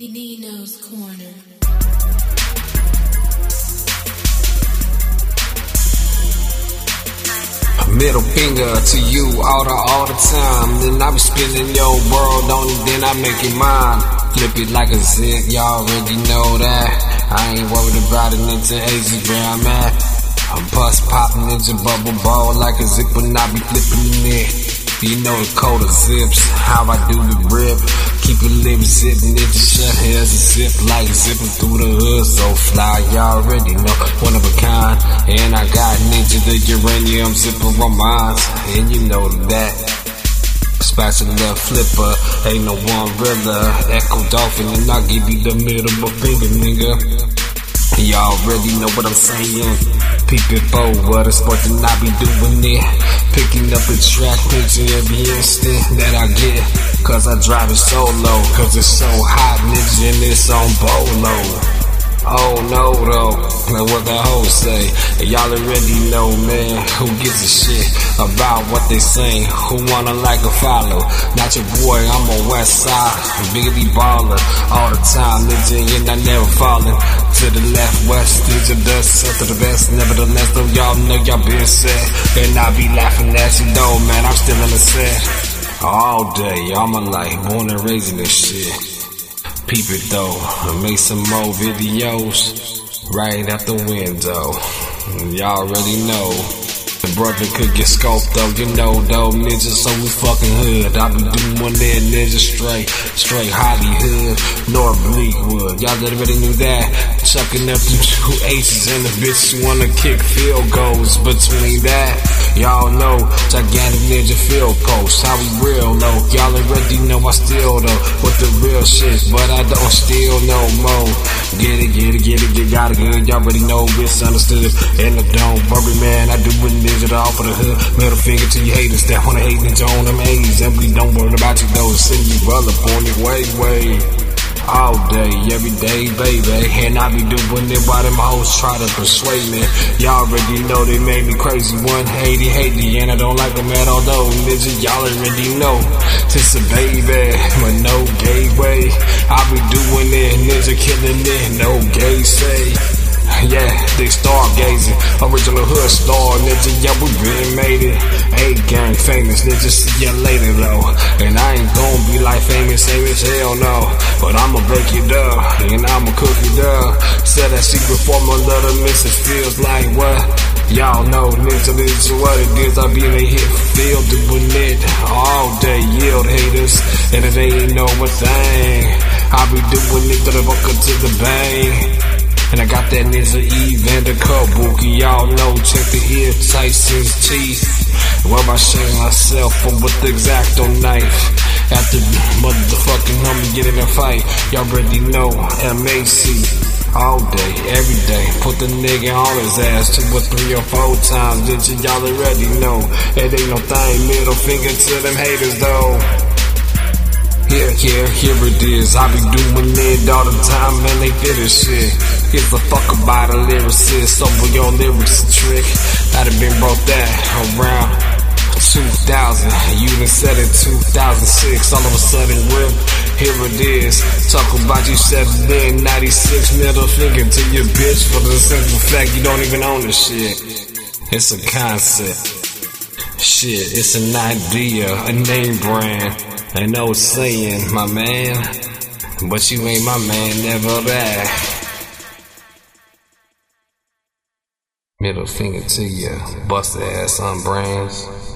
Nino's Corner. Middle finger to you all the all the time. Then I be spinning your world on it, then I make it mine. Flip it like a zip, y'all already know that. I ain't worried about it, into hazy where I'm at. I'm bust popping into bubble ball like a zip when I be flipping it. You know the code of zips, how I do the rip. Keep it living, zipping it, shut here's zip like zipping through the hood. So fly, y'all already know, one of a kind. And I got ninja the uranium zipping on mine, and you know that. Spatula flipper, ain't no one realer. Echo dolphin, and I give you the middle of a finger, nigga. Y'all already know what I'm saying. It forward, a sport and I be doing it. Picking up a track, picture every instant that I get. Cause I drive it solo, cause it's so hot, nigga, and it's on bolo. Oh no though, what the hoes say. Y'all already know, man. Who gives a shit about what they say? Who wanna like or follow? Not your boy, I'm on West Side. Biggity baller all the time, nigga, and I never falling. To the left, west, to the dust, up to the best. Nevertheless, though, y'all know y'all been set. And I be laughing at you, though, man. I'm still in the set. All day, all my life, born and raised in this shit. Peep it though, I made some more videos right out the window. Y'all already know. The brother could get scoped though, you know though, ninja, so we fucking hood. I be doing one there, ninja, straight, straight Hollywood, North Bleakwood. Y'all already knew that. Chucking up them two aces and the bitch wanna kick field goals between that. Y'all know, gigantic ninja field post, how we real low. Y'all already know I still though, with the real shit, but I don't steal no more. Get it, get it, get it, get got it good. Y'all already know it's understood. And I don't worry, man, I do it it all for the hood. Middle finger to your haters that wanna hate and on them A's. Simply don't worry about you though. Send you brother on your way, way. All day, every day, baby. And I be doing it while them hoes try to persuade me. Y'all already know they made me crazy. One haty, haty, and I don't like them at all though. Nigga, y'all already know. Just a baby, but no They stargazing. Original hood star, nigga. Yeah, we been made it. A gang famous, nigga. See ya later, though. And I ain't gonna be like famous, famous, hell no. But I'ma break it up, and I'ma cook it up. Sell that secret formula to miss it feels like what? Y'all know, nigga, this is what it is. I be in the hit field doing it all day, yield haters. And it ain't no thing. I be doing it to the buck to the bang. And I got that ninja Evander Kabuki. Y'all know, check the ear, Tyson's teeth. Where I shave myself from with the exacto knife. After motherfucking homie get in a fight, y'all already know MAC. All day, every day, put the nigga on his ass two or three or four times. Did you y'all already know? It ain't no thing, middle finger to them haters though. Yeah, yeah, here it is. I be doing it all the time, man. They feel this shit. Give a fuck about a lyricist over your lyrics trick. I'd have been brought that around 2000. You done said it 2006. All of a sudden, whip. Here it is. Talk about you 7 96 middle finger to your bitch for the simple fact you don't even own the shit. It's a concept. Shit, it's an idea, a name brand. Ain't no saying, my man, but you ain't my man, never back. Middle finger to you, bust ass on brands.